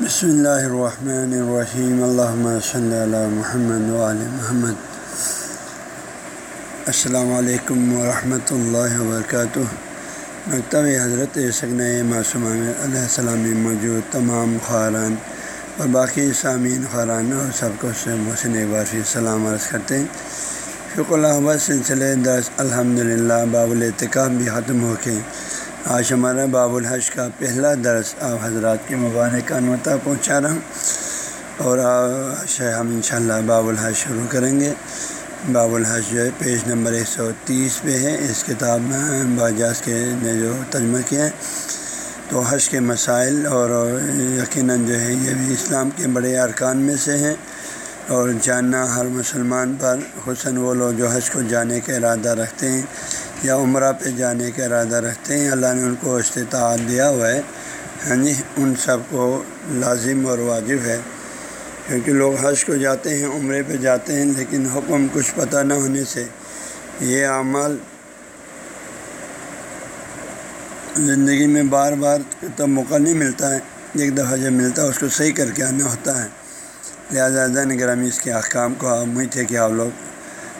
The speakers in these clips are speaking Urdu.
بسم اللہ الرحمن الرحیم اللہ صلی اللہ محمد علیہ محمد۔ السلام علیکم ورحمۃ اللہ وبرکاتہ۔ مکتب حضرت سگن معصوم علیہ السلام میں موجود تمام خاران اور باقی سامعین خاران اور سب کو سے محسن ایک بار پھر سلام عرض کرتے ہیں۔ شکر اللہ سلسلے درس الحمد للہ باب الاتقاب بھی ختم ہو کے آج ہمارا باب الحج کا پہلا درس آپ حضرات کے مبارک انوتا پہنچا رہا ہوں۔ اور آج ہم انشاءاللہ باب الحج شروع کریں گے۔ باب الحج جو ہے پیج نمبر ایک سو تیس پہ ہے۔ اس کتاب میں باجاز کے نے جو ترجمہ کیا ہے، تو حج کے مسائل اور یقیناً جو ہے یہ بھی اسلام کے بڑے ارکان میں سے ہیں۔ اور جاننا ہر مسلمان پر حسن وہ لوگ جو حج کو جانے کا ارادہ رکھتے ہیں۔ یا عمرہ پہ جانے کا ارادہ رکھتے ہیں۔ اللہ نے ان کو استطاعت دیا ہوا ہے۔ ہاں جی ان سب کو لازم اور واجب ہے۔ کیونکہ لوگ حج کو جاتے ہیں، عمرے پہ جاتے ہیں، لیکن حکم کچھ پتہ نہ ہونے سے یہ اعمال زندگی میں بار بار تب موقع نہیں ملتا ہے۔ ایک دفعہ جب ملتا ہے، اس کو صحیح کر کے آنا ہوتا ہے۔ لہٰذا زین گرامی اس کے احکام کو امید ہے کہ آپ لوگ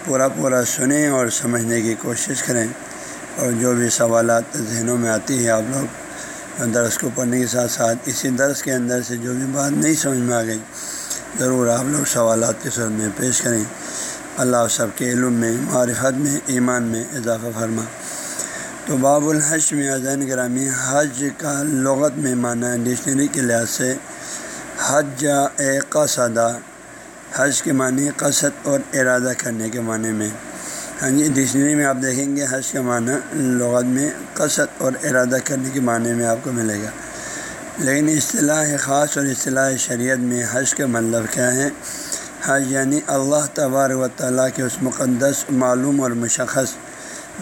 پورا پورا سنیں اور سمجھنے کی کوشش کریں اور جو بھی سوالات ذہنوں میں آتی ہے آپ لوگ درس کو پڑھنے کے ساتھ ساتھ اسی درس کے اندر سے جو بھی بات نہیں سمجھ میں آ گئی، ضرور آپ لوگ سوالات کے سر میں پیش کریں۔ اللہ سب کے علم میں، معرفت میں، ایمان میں اضافہ فرما۔ تو باب الحج میں عظین گرامی حج کا لغت میں معنی ڈکشنری کے لحاظ سے حج قصدہ۔ حج کے معنی قصد اور ارادہ کرنے کے معنی میں ہاں جی ڈکشنری میں آپ دیکھیں گے حج کا معنی لغت میں قصد اور ارادہ کرنے کے معنی میں آپ کو ملے گا۔ لیکن اصطلاح خاص اور اصطلاح شریعت میں حج کا مطلب کیا ہے؟ حج یعنی اللہ تبار و تعالیٰ کے اس مقدس، معلوم اور مشخص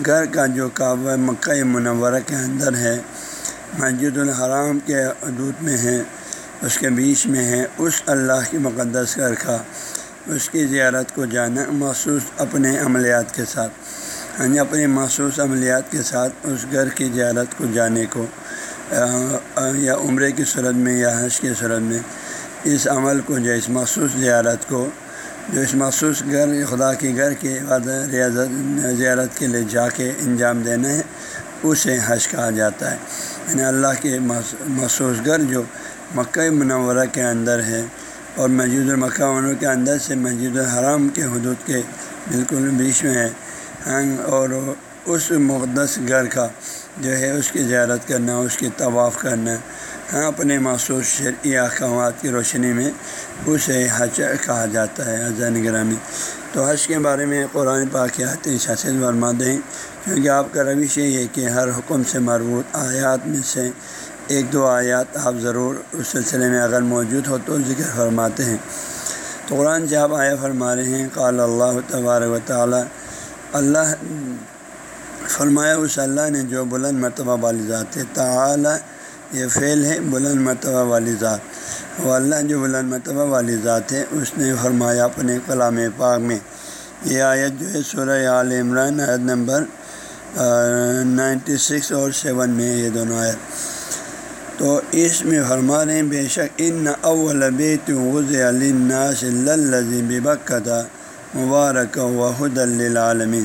گھر کا جو کعبہ مکہ منورہ کے اندر ہے، مسجد الحرام کے حدود میں ہے۔ اس کے بیچ میں ہے اس اللہ کی مقدس گھر کا اس کی زیارت کو جانا مخصوص اپنے عملیات کے ساتھ۔ ہاں جی، یعنی اپنے مخصوص عملیات کے ساتھ اس گھر کی زیارت کو جانے کو یا عمرے کی صورت میں یا حج کی صورت میں اس عمل کو جو اس مخصوص زیارت کو، جو اس مخصوص گھر، خدا کے گھر کے بعد ریاضت، زیارت کے لیے جا کے انجام دینا ہے، اسے حج کہا جاتا ہے۔ یعنی اللہ کے مخصوص گھر جو مکہ منورہ کے اندر ہے اور مسجد المکہ منور کے اندر سے مسجد الحرام کے حدود کے بالکل بیچ میں ہے۔ اور اس مقدس گھر کا جو ہے اس کی زیارت کرنا، اس کی طواف کرنا ہاں اپنے مخصوص شرعی احکامات کی روشنی میں اسے حج کہا جاتا ہے حضین گرامی۔ تو حج کے بارے میں قرآن پاکیات شاست ورما دیں، کیونکہ آپ کا روش یہ ہے کہ ہر حکم سے مربوط آیات میں سے ایک دو آیات آپ ضرور اس سلسلے میں اگر موجود ہو تو ذکر فرماتے ہیں۔ تو قرآن جب آیا فرما رہے ہیں، قال اللہ تبار و تعالیٰ، اللہ فرمایا، اس اللہ نے جو بلند مرتبہ والی ذات ہے، تعالیٰ یہ فعل ہے بلند مرتبہ والی ذات۔ وہ اللہ جو بلند مرتبہ والی ذات ہے، اس نے فرمایا اپنے کلام پاک میں۔ یہ آیت جو ہے سورہ عال عمران عید نمبر نائنٹی سکس اور سیون میں یہ دونوں آیت۔ تو اس میں فرما رہے ہیں بے شک، ان اول بیت غز علی ناس لذی بکتا مبارک و حد للعالمین.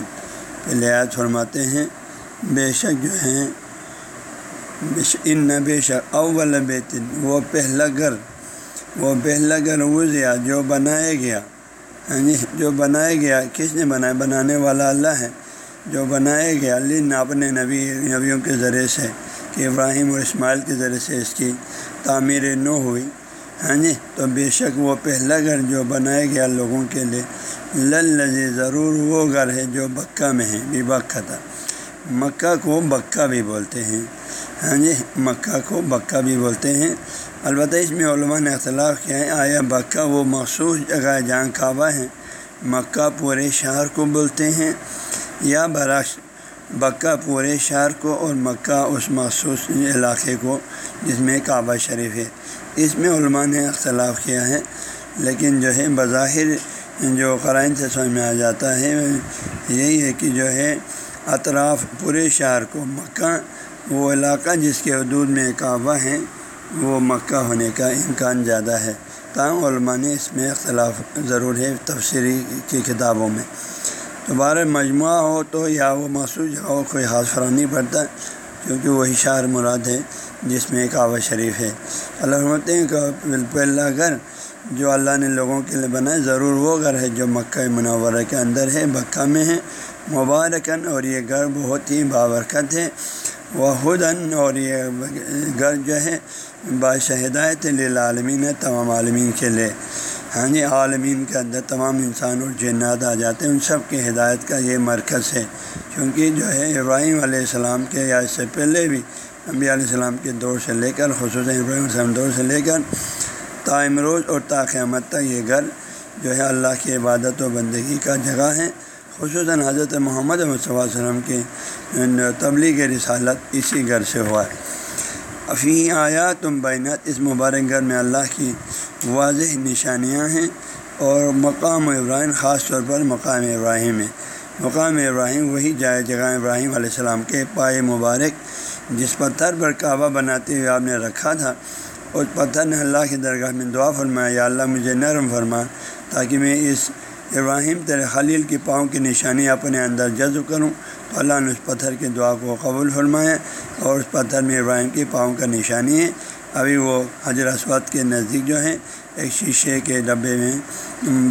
پہلے آیت فرماتے ہیں، بے شک جو ہیں ان بے شک اول بیت، وہ پہلا گھر، وہ پہلا گھر وزیا جو بنایا گیا ہاں جی جو بنایا گیا، کس نے بنایا؟ بنانے والا اللہ ہے، جو بنایا گیا لن، اپنے نبی، نبیوں کے ذریعے سے۔ کہ ابراہیم اور اسماعیل کے ذریعے سے اس کی تعمیر نو ہوئی۔ ہاں جی تو بے شک وہ پہلا گھر جو بنایا گیا لوگوں کے لیے لل لذی ضرور وہ گھر ہے جو بکہ میں ہے، بھی بکہ تھا۔ مکہ کو بکہ بھی بولتے ہیں۔ ہاں جی مکہ کو بکہ بھی بولتے ہیں۔ البتہ اس میں علماء نے اختلاف کیا ہے۔ آیا بکہ وہ مخصوص جگہ جہاں کعبہ ہیں مکہ پورے شہر کو بولتے ہیں یا برعکس بکہ پورے شہر کو اور مکہ اس مخصوص علاقے کو، جس میں کعبہ شریف ہے۔ اس میں علماء نے اختلاف کیا ہے، لیکن جو ہے بظاہر جو قرائن سے سمجھ میں آ جاتا ہے، یہی ہے کہ جو ہے اطراف پورے شہر کو، مکہ وہ علاقہ جس کے حدود میں کعبہ ہیں وہ مکہ ہونے کا امکان زیادہ ہے۔ تاہم علماء نے اس میں اختلاف ضرور ہے تفسیری کی کتابوں میں۔ دوبارہ مجموعہ ہو تو یا وہ مخصوص جگہ ہو کوئی خاص فرق نہیں پڑتا کیونکہ وہی شعر مراد ہے جس میں کعبہ شریف ہے۔ اللہ رحمت پہلا گھر جو اللہ نے لوگوں کے لیے بنائے ضرور وہ گھر ہے جو مکہ منورہ کے اندر ہے، مکہ میں ہے۔ مبارکن اور یہ گھر بہت ہی بابرکت ہے۔ وہ خدن اور یہ گھر جو ہے باعث ہدایت للعالمین ہے، تمام عالمین کے لیے۔ ہاں جی عالمین کے اندر تمام انسان اور جنات آ جاتے ہیں، ان سب کی ہدایت کا یہ مرکز ہے۔ کیونکہ جو ہے، ابراہیم علیہ السلام کے یا اس سے پہلے بھی نبی علیہ السلام کے دور سے لے کر، خصوصاً ابراہیم علیہ السلام دور سے لے کر تائمروز اور تاقیامت تک یہ گھر جو ہے اللہ کی عبادت و بندگی کا جگہ ہے۔ خصوصاً حضرت محمد علیہ وسلم کی تبلیغ رسالت اسی گھر سے ہوا ہے۔ افی آیا تم بینت اس مبارک گھر میں اللہ کی واضح نشانیاں ہیں اور مقام ابراہیم خاص طور پر مقام ابراہیم ہے۔ مقام ابراہیم وہی جائے جگہ ابراہیم علیہ السلام کے پائے مبارک، جس پتھر پر کعبہ بناتے ہوئے آپ نے رکھا تھا۔ اس پتھر نے اللہ کی درگاہ میں دعا فرمایا، یا اللہ مجھے نرم فرما تاکہ میں اس ابراہیم تیرے خلیل کی پاؤں کی نشانی اپنے اندر جذب کروں۔ تو اللہ نے اس پتھر کی دعا کو قبول فرمایا اور اس پتھر میں ابراہیم کی پاؤں کا نشانی ہے۔ ابھی وہ حضر اسود کے نزدیک جو ہے ایک شیشے کے ڈبے میں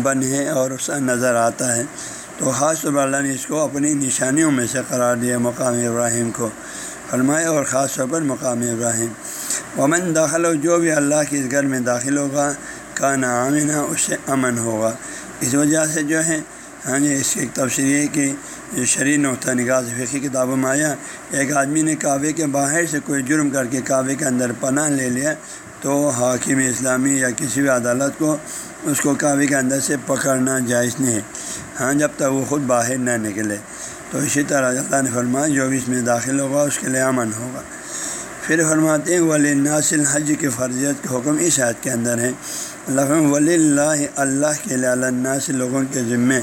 بند ہے اور اس نظر آتا ہے۔ تو خاص طور پر اللہ نے اس کو اپنی نشانیوں میں سے قرار دیا مقام ابراہیم کو۔ فرمائے اور خاص طور پر مقام ابراہیم۔ ومن داخل ہو جو بھی اللہ کے اس گھر میں داخل ہوگا کا نامنا اس سے امن ہوگا۔ اس وجہ سے جو ہے ہاں جی اس کی ایک تفصیل ہے کہ یہ شرع نقطہ نگاہ فقی کتابوں میں آیا ایک آدمی نے کعبے کے باہر سے کوئی جرم کر کے کعبے کے اندر پناہ لے لیا تو حاکم اسلامی یا کسی بھی عدالت کو اس کو کعبے کے اندر سے پکڑنا جائز نہیں ہے۔ ہاں جب تک وہ خود باہر نہ نکلے۔ تو اسی طرح اللہ نے فرمایا، جو بھی اس میں داخل ہوگا اس کے لیے امن ہوگا۔ پھر فرماتے ہیں، ولی ناصل حج کی فرضیت کے حکم اس عید کے اندر ہے اللہ ولی اللہ اللہ کے لیے، اللہ سے لوگوں کے ذمے۔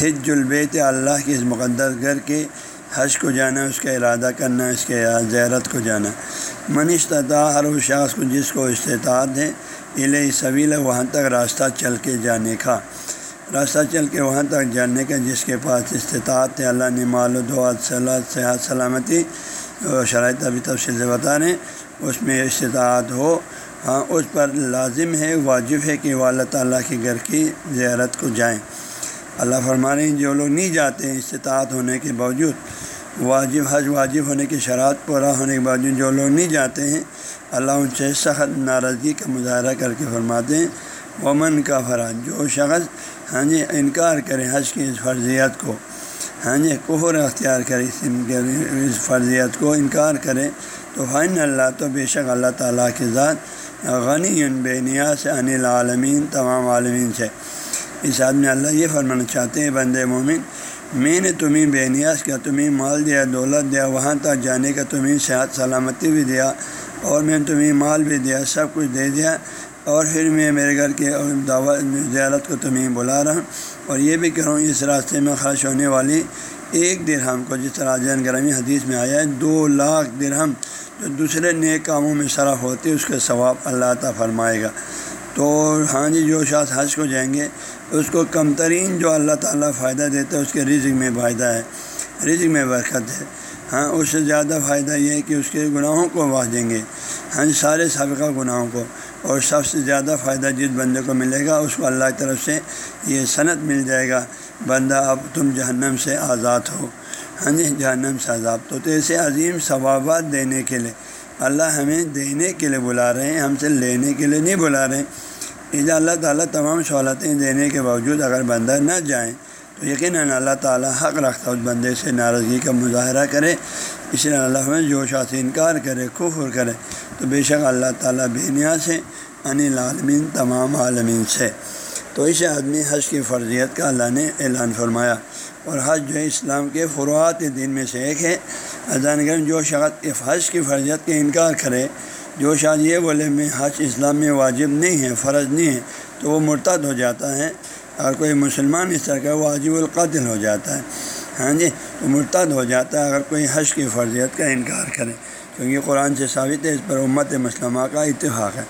حج البیت اللہ کے اس مقدس گھر کے حج کو جانا، اس کا ارادہ کرنا، اس کے زیارت کو جانا۔ منشتہ ہر اس شخص کو جس کو استطاعت ہے، الہ سبیل، وہاں تک راستہ چل کے جانے کا۔ راستہ چل کے وہاں تک جانے کا، جس کے پاس استطاعت ہے، اللہ نے مال و دعات صلاح صحت، سلامتی اور شرائط ابھی تفصیل سے بتا رہے ہیں۔ اس میں استطاعت ہو ہاں اس پر لازم ہے، واجب ہے کہ وہ اللہ تعالیٰ کے گھر کی زیارت کو جائیں۔ اللہ فرما جو لوگ نہیں جاتے ہیں استطاعت ہونے کے باوجود، واجب، حج واجب ہونے کی شرائط پورا ہونے کے باوجود جو لوگ نہیں جاتے ہیں، اللہ ان سے سخت ناراضگی کا مظاہرہ کر کے فرماتے ہیں۔ ومن کا فراد جو شخص ہاں جی انکار کرے حج کی اس فرضیت کو ہاں جی کفر اختیار کرے اس فرضیت کو، انکار کرے، تو فائن اللہ تو بے شک اللہ تعالیٰ کے ذات غنی بے نیاز ان العالمین تمام عالمین سے۔ اس آدمی اللہ یہ فرمانا چاہتے ہیں بند مومن، میں نے تمہیں بے نیاز کیا، تمہیں مال دیا، دولت دیا، وہاں تک جانے کا تمہیں صحت سلامتی بھی دیا، اور میں نے تمہیں مال بھی دیا، سب کچھ دے دیا، اور پھر میں میرے گھر کے دعوت زیارت کو تمہیں بلا رہا ہوں۔ اور یہ بھی کروں اس راستے میں خرچ ہونے والی ایک درہم کو، جس طرح جین گرامی حدیث میں آیا ہے، دو لاکھ درہم جو دوسرے نئے کاموں میں صرف ہوتے، اس کے ثواب اللہ تعالیٰ فرمائے گا۔ تو ہاں جی جو شاذ حج کو جائیں گے اس کو کم ترین جو اللہ تعالیٰ فائدہ دیتا ہے، اس کے رزق میں فائدہ ہے، رزق میں برکت ہے۔ ہاں اس سے زیادہ فائدہ یہ ہے کہ اس کے گناہوں کو دیں گے۔ ہاں جی، سارے سابقہ گناہوں کو۔ اور سب سے زیادہ فائدہ جس بندے کو ملے گا، اس کو اللہ کی طرف سے یہ صنعت مل جائے گا۔ بندہ، اب تم جہنم سے آزاد ہو۔ ہاں جی جہنم سے آزاد۔ تو ایسے عظیم ثوابات دینے کے لیے، اللہ ہمیں دینے کے لیے بلا رہے ہیں، ہم سے لینے کے لیے نہیں بلا رہے ہیں۔ اذا اللہ تعالیٰ تمام سہولتیں دینے کے باوجود اگر بندہ نہ جائیں تو یقیناً اللہ تعالیٰ حق رکھتا اس بندے سے ناراضگی کا مظاہرہ کرے، اس لیے اللہ میں جوشا سے انکار کرے، کفر کرے۔ تو بے شک اللہ تعالیٰ بے نیا سے یعنی ان العالمین تمام عالمین سے۔ تو اس آدمی حج کی فرضیت کا اللہ نے اعلان فرمایا۔ اور حج جو ہے، اسلام کے فروعات دین میں سے ایک ہے۔ اذان گرم جو شخص حج کی فرضیت کے انکار کرے جو شاید یہ بولے میں حج اسلام میں واجب نہیں ہے، فرض نہیں ہے، تو وہ مرتد ہو جاتا ہے۔ اگر کوئی مسلمان اس طرح کا واجب القتل ہو جاتا ہے ہاں جی تو مرتد ہو جاتا ہے اگر کوئی حج کی فرضیت کا انکار کرے۔ کیونکہ قرآن سے ثابت ہے، اس پر امت مسلمہ کا اتفاق ہے۔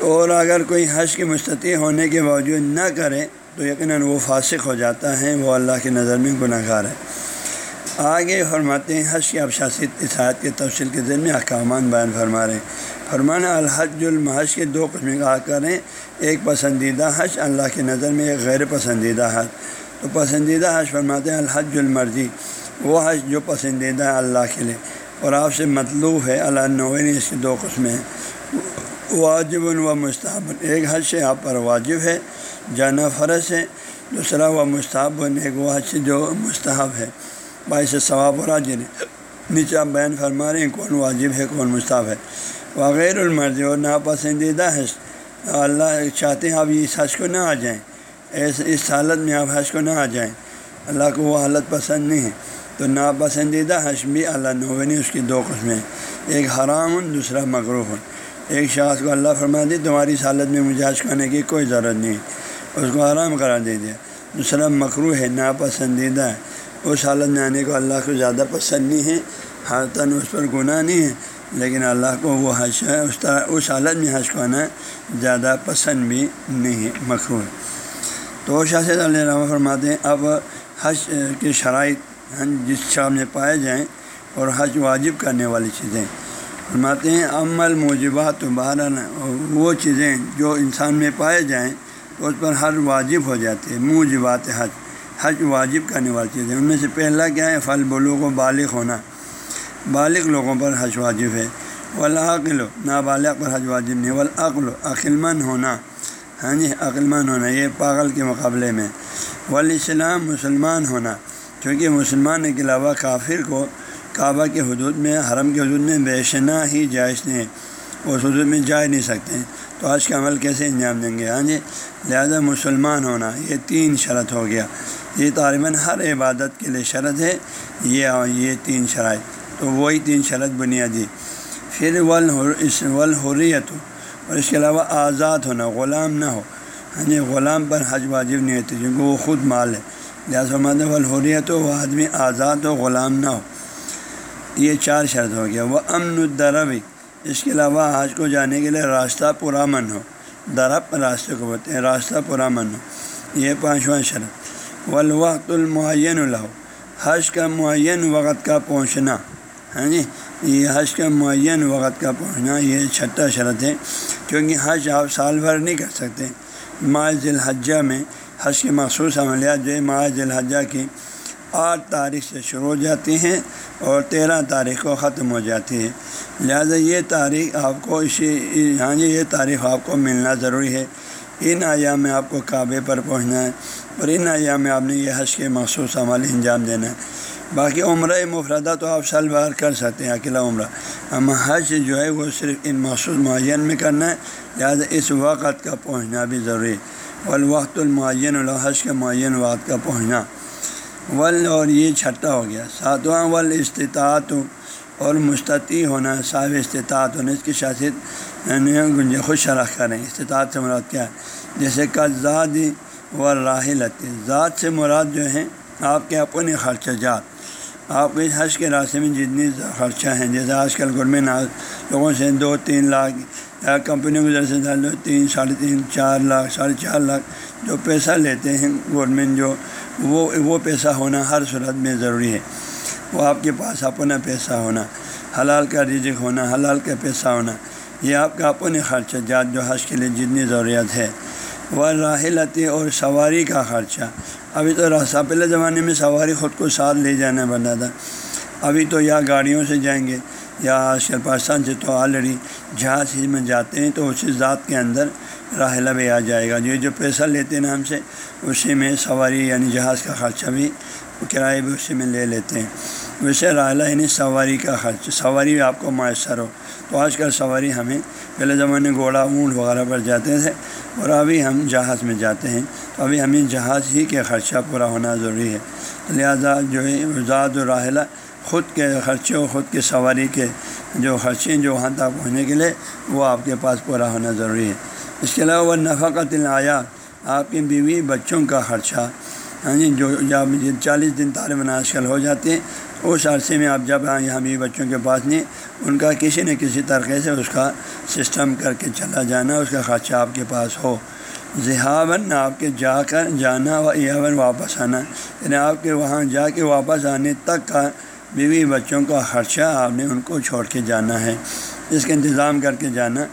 اور اگر کوئی حج کی مستطیع ہونے کے باوجود نہ کرے، تو یقیناً وہ فاسق ہو جاتا ہے، وہ اللہ کی نظر میں گناہ گار ہے۔ آگے فرماتے ہیں، حج کی ابشاست اشاعت کے تفصیل کے ذریعے احکامات بیان فرما رہے ہیں۔ فرمانا، الحج المحج کے دو قسم کہا کریں ایک پسندیدہ حج اللہ کی نظر میں، ایک غیر پسندیدہ حج۔ تو پسندیدہ حج فرماتے ہیں، الحج المرضی۔ وہ حج جو پسندیدہ ہے اللہ کے لیے۔ اور آپ سے مطلوب ہے، اللہ نوین اس کی دو قسمیں ہیں۔ واجب و مستحب۔ ایک حج سے آپ پر واجب ہے، جانا فرض ہے۔ دوسرا و مستحب۔ ایک وہ حج جو مستحب ہے۔ باعث ثواب اور حاجر نیچے آپ بیان فرما رہے ہیں کون واجب ہے، کون مستحب ہے۔ وغیر المرضی اور ناپسندیدہ حج۔ اللہ چاہتے ہیں آپ اس حج کو نہ آ جائیں۔ ایس اس حالت میں آپ حج کو نہ آ جائیں۔ اللہ کو وہ حالت پسند نہیں ہے۔ تو ناپسندیدہ حج بھی اللہ نوینی اس کی دو قسمیں ایک حرام دوسرا مغروف ایک شخص کو اللہ فرما دی تمہاری اس حالت میں مجھے حج کرنے کی کوئی ضرورت نہیں۔ اس کو آرام کرا دے دیا۔ دوسرا مکرو ہے، ناپسندیدہ ہے۔ اس حالت میں آنے کو اللہ کو زیادہ پسند نہیں ہے، حالتاً اس پر گناہ نہیں ہے، لیکن اللہ کو وہ حج ہے، اس طرح اس حالت میں حج کو آنا زیادہ پسند بھی نہیں ہے مکرو ہے تو شاست علیہ رحمٰ فرماتے ہیں، اب حج کی شرائط جس شاہ میں پائے جائیں اور حج واجب کرنے والی چیزیں۔ فرماتے ہیں عمل موجبات بہر وہ چیزیں جو انسان میں پائے جائیں تو اس پر ہر واجب ہو جاتی ہے، موجبات حج۔ حج واجب کرنے والی چیزیں ان میں سے پہلا کیا ہے؟ پھل بولوں کو بالغ ہونا۔ بالغ لوگوں پر حج واجب ہے۔ ولاقل و نابالغ پر حج واجب نہیں۔ ولاقل عقلمند ہونا۔ ہاں جی عقلمند ہونا، یہ پاگل کے مقابلے میں۔ ولیسلام مسلمان ہونا۔ کیونکہ مسلمان کے علاوہ کافر کو کعبہ کے حدود میں، حرم کے حدود میں بیشنا ہی جائز نہیں ہے۔ اس حدود میں جا نہیں سکتے۔ تو آج کا عمل کیسے انجام دیں گے؟ ہاں جی لہٰذا مسلمان ہونا، یہ تین شرط ہو گیا۔ یہ طالباً ہر عبادت کے لیے شرط ہے، یہ یہ تین شرائط۔ تو وہی تین شرط بنیادی۔ پھر ولحریت ہو اور اس کے علاوہ آزاد ہونا، غلام نہ ہو۔ ہاں جی غلام پر حج واجب نہیں ہوتی، کیونکہ وہ خود مال ہے۔ لہٰذا مادہ ولحریت ہو وہ آدمی آزاد ہو، غلام نہ ہو۔ یہ چار شرط ہو گیا۔ وہ امن الدرب، اس کے علاوہ حج کو جانے کے لیے راستہ پرامن ہو۔ درب، راستے کو بولتے ہیں، راستہ پرامن ہو۔ یہ پانچواں شرط۔ والوقت المعین الہو حج کا معین وقت کا پہنچنا. ہاں جی؟ یہ حج کا معین وقت کا پہنچنا یہ چھٹا شرط ہے، کیونکہ حج آپ سال بھر نہیں کر سکتے۔ معاذ الحجہ میں حج کے مخصوص عملیات جو ہے معاذ الحجہ کی آٹھ تاریخ سے شروع ہو جاتی ہیں اور تیرہ تاریخ کو ختم ہو جاتی ہے۔ لہٰذا یہ تاریخ آپ کو اسی ہاں جی یہ تاریخ آپ کو ملنا ضروری ہے۔ ان ایام میں آپ کو کعبے پر پہنچنا ہے اور ان ایام میں آپ نے یہ حج کے مخصوص عمل انجام دینا ہے۔ باقی عمرہ مفردہ تو آپ سال بھر کر سکتے ہیں، اکیلا عمرہ۔ ہم حج جو ہے وہ صرف ان مخصوص معین میں کرنا ہے، لہٰذا اس وقت کا پہنچنا بھی ضروری والوقت المعین الحج کے معین وقت کا پہنچنا۔ ول اور یہ چھٹا ہو گیا۔ ساتواں ول استطاعت اور مستطی ہونا، صاحب استطاعت ہونا، اس کی شاست یعنی خوش شرح کریں، استطاعت سے مراد کیا ہے؟ جیسے کہ ذات و راہلت ذات سے مراد جو ہے آپ کے اپنے خرچہ جات آپ اس حج کے راستے میں جتنی خرچہ ہیں، جیسے آج کل گورنمنٹ لوگوں سے دو، تین لاکھ، یا کمپنیوں کی طرف سے دو، تین، ساڑھے تین، چار لاکھ، ساڑھے چار لاکھ جو پیسہ لیتے ہیں گورنمنٹ جو، وہ وہ پیسہ ہونا ہر صورت میں ضروری ہے۔ وہ آپ کے پاس اپنا پیسہ ہونا، حلال کا رزق ہونا، حلال کا پیسہ ہونا، یہ آپ کا اپنے خرچہ، جات جو حج کے لیے جتنی ضروریات ہے۔ وہ راہلتی اور سواری کا خرچہ۔ ابھی تو راستہ پہلے زمانے میں سواری خود کو ساتھ لے جانا پڑتا تھا۔ ابھی تو یا گاڑیوں سے جائیں گے، یا آج کل پاکستان سے تو آلریڈی جہاز ہی میں جاتے ہیں تو اسی ذات کے اندر راحلہ بھی آ جائے گا۔ جو جو پیسہ لیتے ہیں ہم سے، اسی میں سواری یعنی جہاز کا خرچہ بھی کرایہ بھی اسی میں لے لیتے ہیں۔ ویسے راحلہ یعنی سواری کا خرچ سواری بھی آپ کو میسر ہو۔ تو آج کل سواری ہمیں پہلے زمانے گھوڑا، اونٹ وغیرہ پر جاتے تھے اور ابھی ہم جہاز میں جاتے ہیں۔ تو ابھی ہمیں جہاز ہی کے خرچہ پورا ہونا ضروری ہے۔ لہٰذا جو ہے زاد و راحلہ خود کے خرچے اور خود کے سواری کے جو خرچے جو وہاں تک پہنچنے کے لیے، وہ آپ کے پاس پورا ہونا ضروری ہے۔ اس کے علاوہ وہ نفقت العیا آپ کی بیوی بچوں کا خرچہ ہاں جی جو جب چالیس دن تعلیم آج کل ہو جاتے ہیں اس عرصے میں آپ جب آئیں، یہاں بچوں کے پاس نہیں، ان کا کسی نہ کسی طریقے سے اس کا سسٹم کر کے چلا جانا، اس کا خرچہ آپ کے پاس ہو۔ ذہاون آپ کے جا کر جانا و ایون واپس آنا۔ یعنی آپ کے وہاں جا کے واپس آنے تک کا بیوی بچوں کا خرچہ آپ نے ان کو چھوڑ کے جانا ہے۔ اس کا انتظام کر کے جانا۔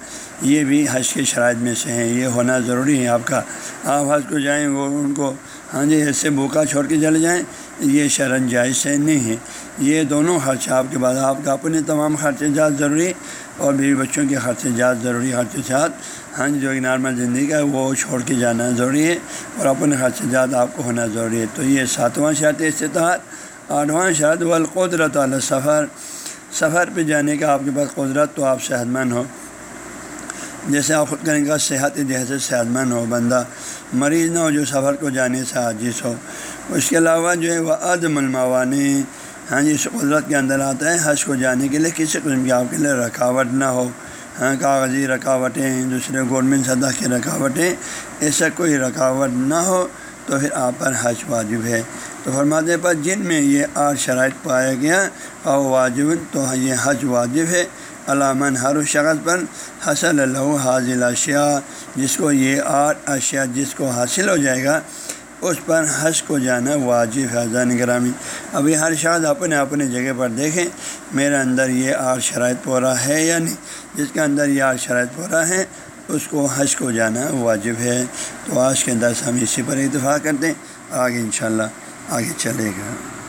یہ بھی حج کے شرائط میں سے ہیں یہ ہونا ضروری ہے۔ آپ کا آپ حج کو جائیں، وہ ان کو ہاں جی ایسے بھوکا چھوڑ کے چلے جائیں۔ یہ شرن جائز سے نہیں ہے۔ یہ دونوں خرچہ آپ کے بعد، آپ کا اپنے تمام خرچے جات ضروری اور بیوی بچوں کے خرچے جات ضروری خرچے جات ہاں جی، جو ایک نارمل زندگی کا ہے، وہ چھوڑ کے جانا ضروری ہے اور اپنے خرچے جات آپ کو ہونا ضروری ہے۔ تو یہ ساتواں شرط استطاعت۔ آٹھواں شرط والقدرت والا سفر سفر پہ جانے کا آپ کے پاس قدرت تو آپ صحت مند ہو۔ جیسے آپ خود کریں گا صحت جیسے صحت مند ہو بندہ۔ مریض نہ ہو جو سفر کو جانے سے عاجز ہو۔ اس کے علاوہ جو ہے وہ عدم الموانی ہاں جی اس قدرت کے اندر آتا ہے حج کو جانے کے لیے، کسی قسم کی آپ کے لیے رکاوٹ نہ ہو۔ ہاں کاغذی رکاوٹیں، دوسرے گورنمنٹ سطح کی رکاوٹیں ایسا کوئی رکاوٹ نہ ہو تو پھر آپ پر حج واجب ہے۔ تو فرماتے پر جن میں یہ آٹھ شرائط پایا گیا اور واجب، تو یہ حج واجب ہے۔ علامن ہر شخص پر حاصل اللہ حاضل اشیاء جس کو یہ آٹھ اشیاء جس کو حاصل ہو جائے گا، اس پر حج کو جانا واجب ہے۔ زین گرامی، ابھی ہر شاد اپنے اپنے جگہ پر دیکھیں، میرے اندر یہ آٹھ شرائط پورا ہے یا نہیں؟ جس کے اندر یہ آٹھ شرائط پورا ہے اس کو حج کو جانا واجب ہے۔ تو آج کے اندر ہم اسی پر اتفاق کرتے ہیں۔ آگے انشاءاللہ آگے چلے گا۔